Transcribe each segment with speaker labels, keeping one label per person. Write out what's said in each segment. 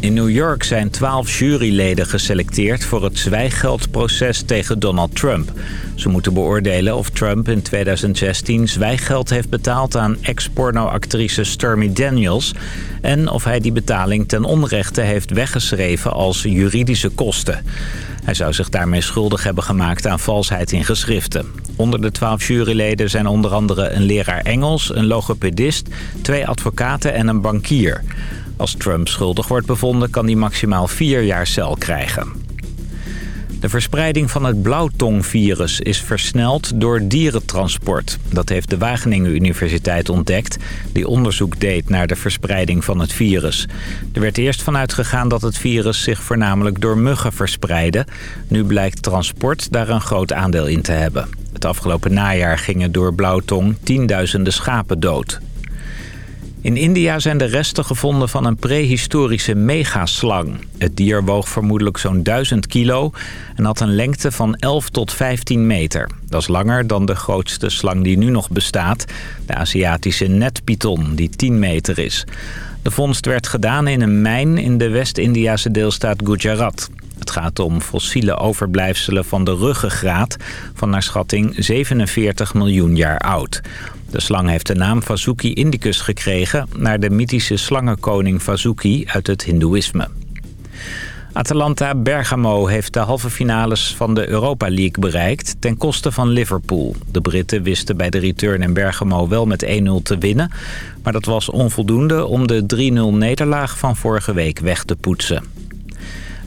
Speaker 1: In New York zijn twaalf juryleden geselecteerd voor het zwijgeldproces tegen Donald Trump. Ze moeten beoordelen of Trump in 2016 zwijggeld heeft betaald aan ex-pornoactrice Stormy Daniels... en of hij die betaling ten onrechte heeft weggeschreven als juridische kosten. Hij zou zich daarmee schuldig hebben gemaakt aan valsheid in geschriften. Onder de twaalf juryleden zijn onder andere een leraar Engels, een logopedist, twee advocaten en een bankier. Als Trump schuldig wordt bevonden kan hij maximaal vier jaar cel krijgen. De verspreiding van het blauwtongvirus is versneld door dierentransport. Dat heeft de Wageningen Universiteit ontdekt... die onderzoek deed naar de verspreiding van het virus. Er werd eerst vanuit gegaan dat het virus zich voornamelijk door muggen verspreidde. Nu blijkt transport daar een groot aandeel in te hebben. Het afgelopen najaar gingen door blauwtong tienduizenden schapen dood. In India zijn de resten gevonden van een prehistorische megaslang. Het dier woog vermoedelijk zo'n 1000 kilo en had een lengte van 11 tot 15 meter. Dat is langer dan de grootste slang die nu nog bestaat, de Aziatische netpython, die 10 meter is. De vondst werd gedaan in een mijn in de West-Indiase deelstaat Gujarat. Het gaat om fossiele overblijfselen van de ruggengraat van naar schatting 47 miljoen jaar oud. De slang heeft de naam Vasuki indicus gekregen... naar de mythische slangenkoning Vasuki uit het hindoeïsme. Atalanta Bergamo heeft de halve finales van de Europa League bereikt... ten koste van Liverpool. De Britten wisten bij de return in Bergamo wel met 1-0 te winnen... maar dat was onvoldoende om de 3-0 nederlaag van vorige week weg te poetsen.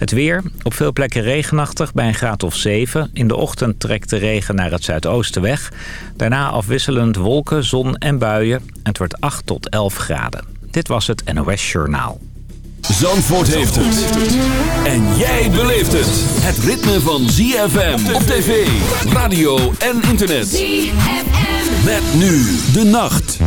Speaker 1: Het weer, op veel plekken regenachtig bij een graad of 7. In de ochtend trekt de regen naar het zuidoosten weg. Daarna afwisselend wolken, zon en buien. Het wordt 8 tot 11 graden. Dit was het NOS Journaal.
Speaker 2: Zandvoort heeft het. En jij beleeft het. Het ritme van ZFM op tv, radio en internet. ZFM. Met nu de nacht.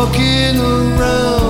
Speaker 2: walking around.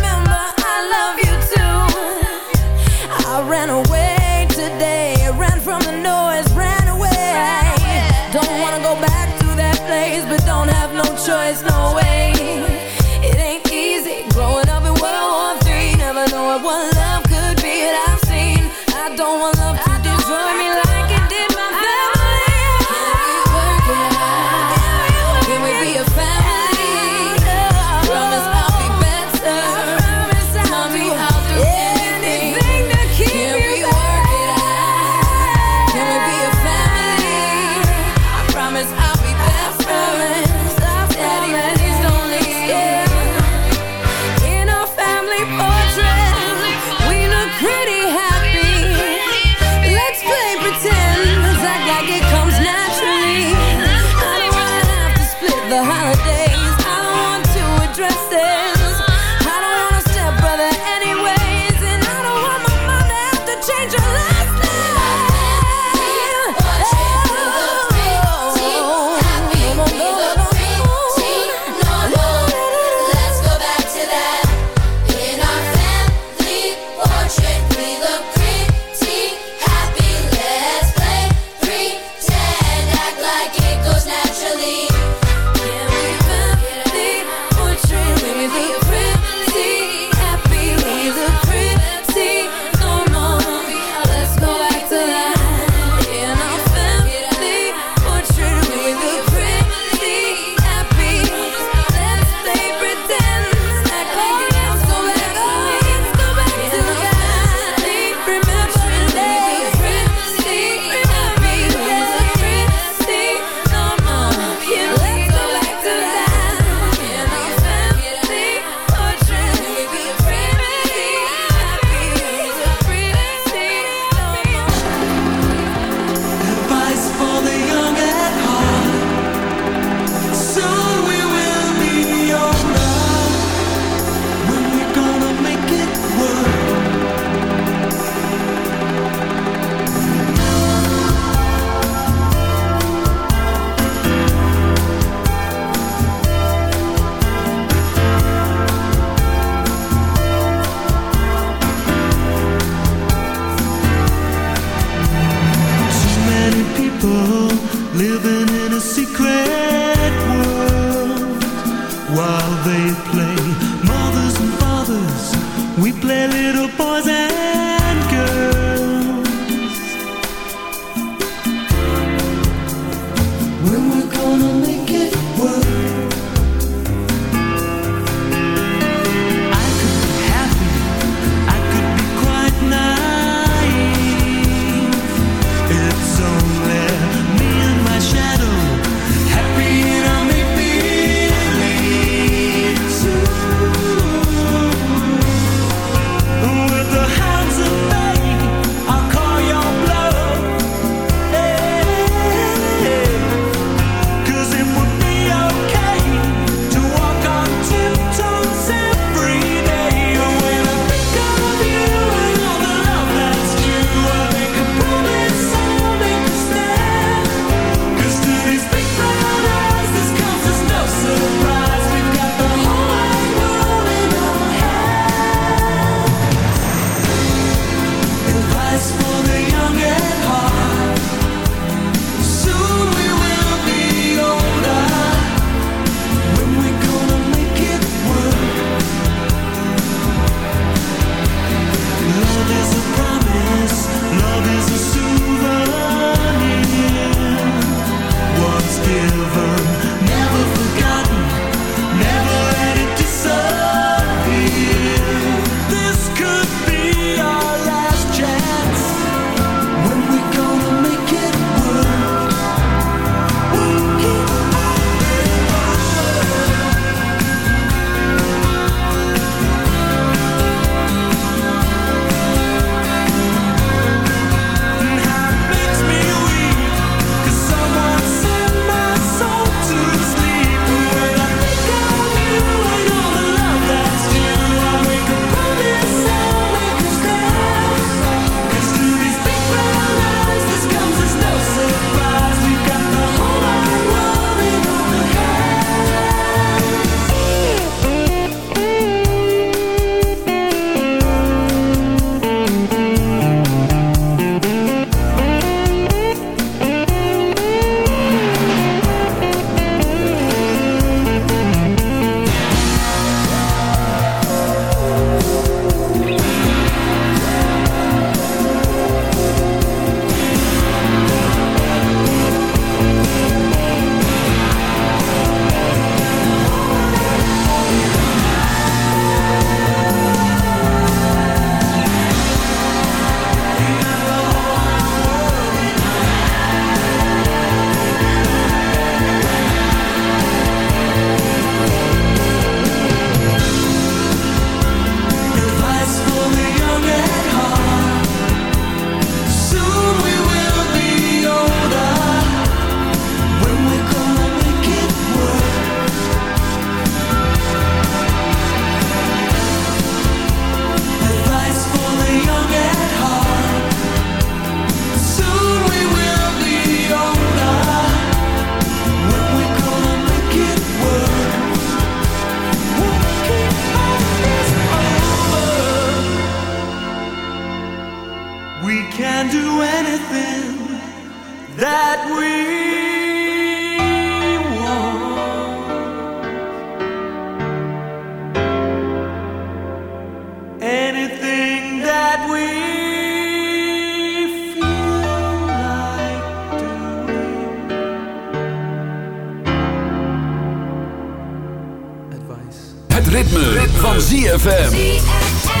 Speaker 2: Het ritme, van ZFM.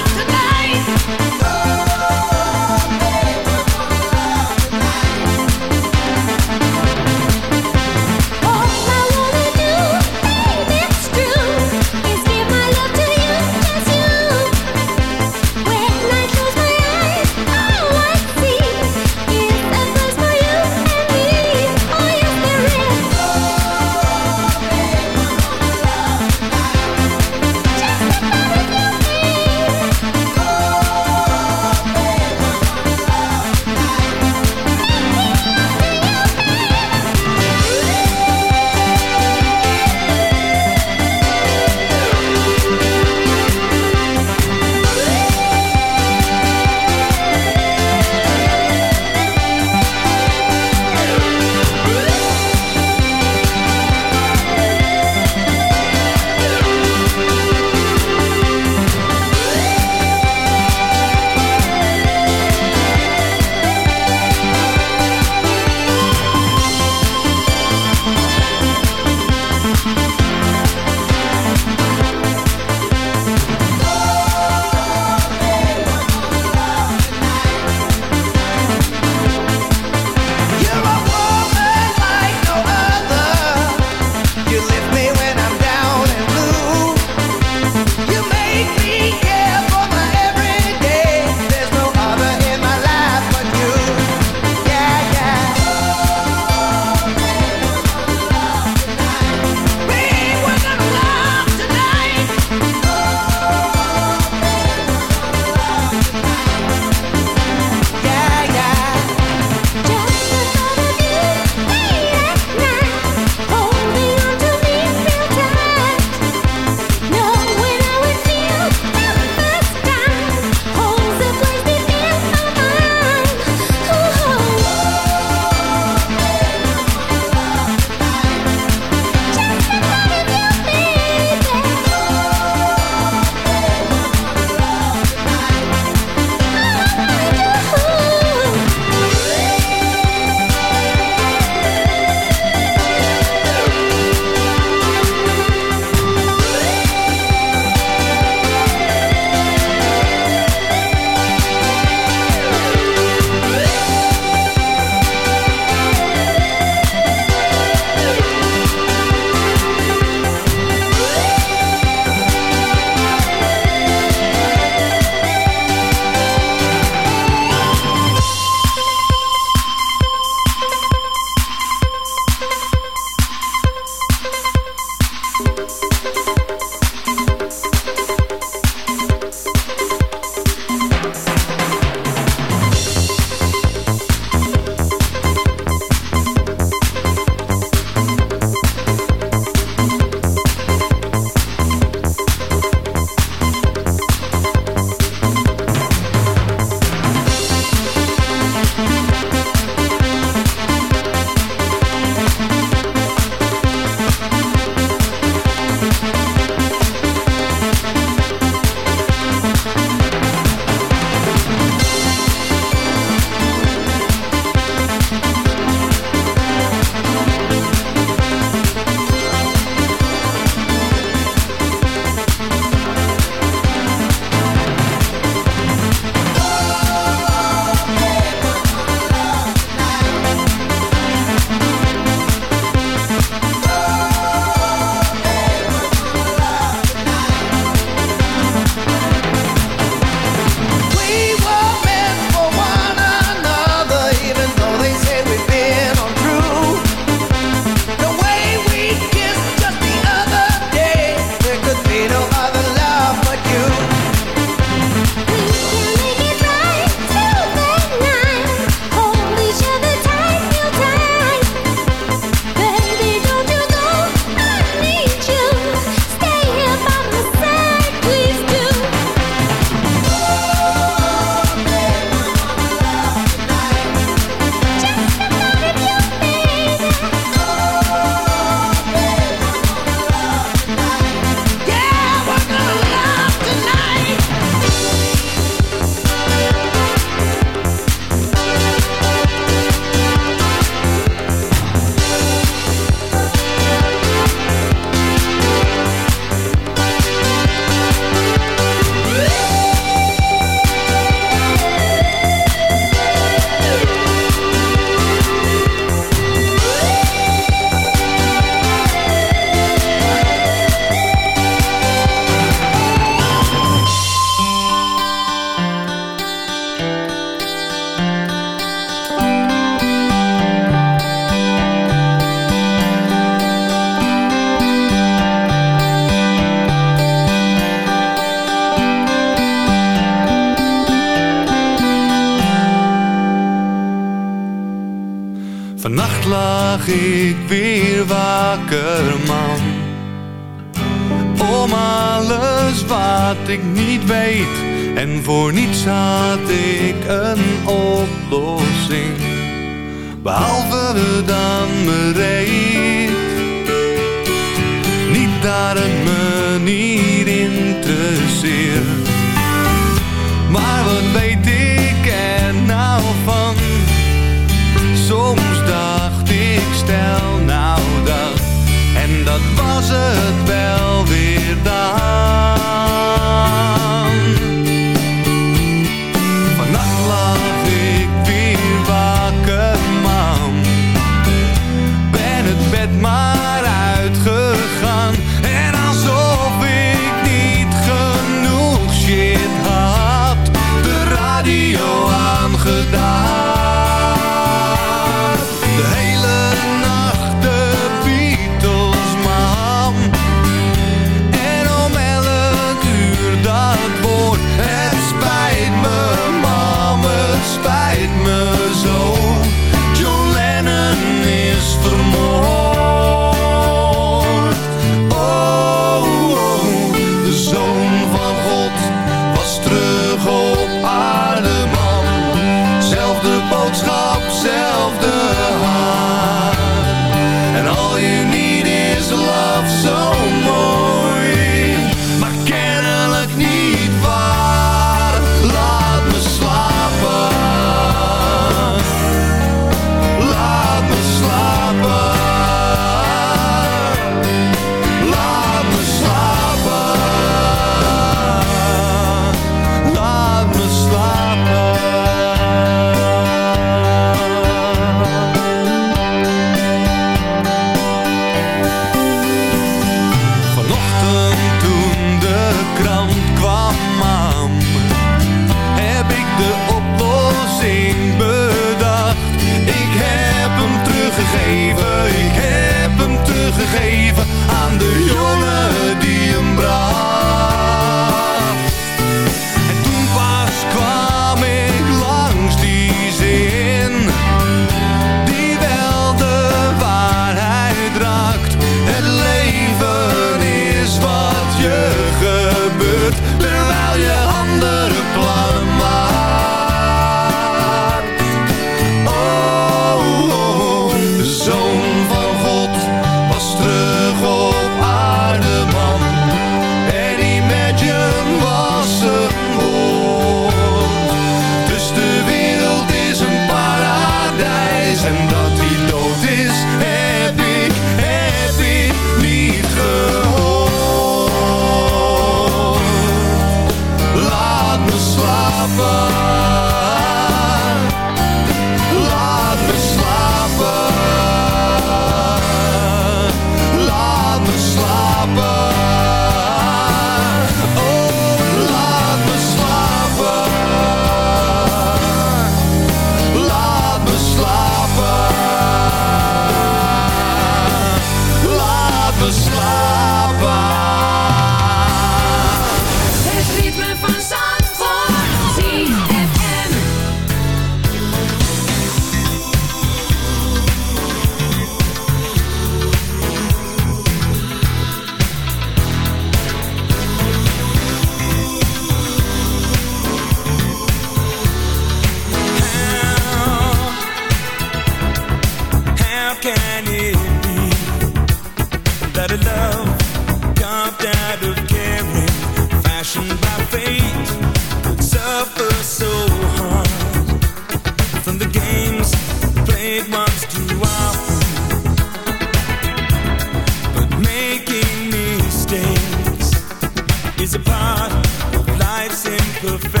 Speaker 3: the face.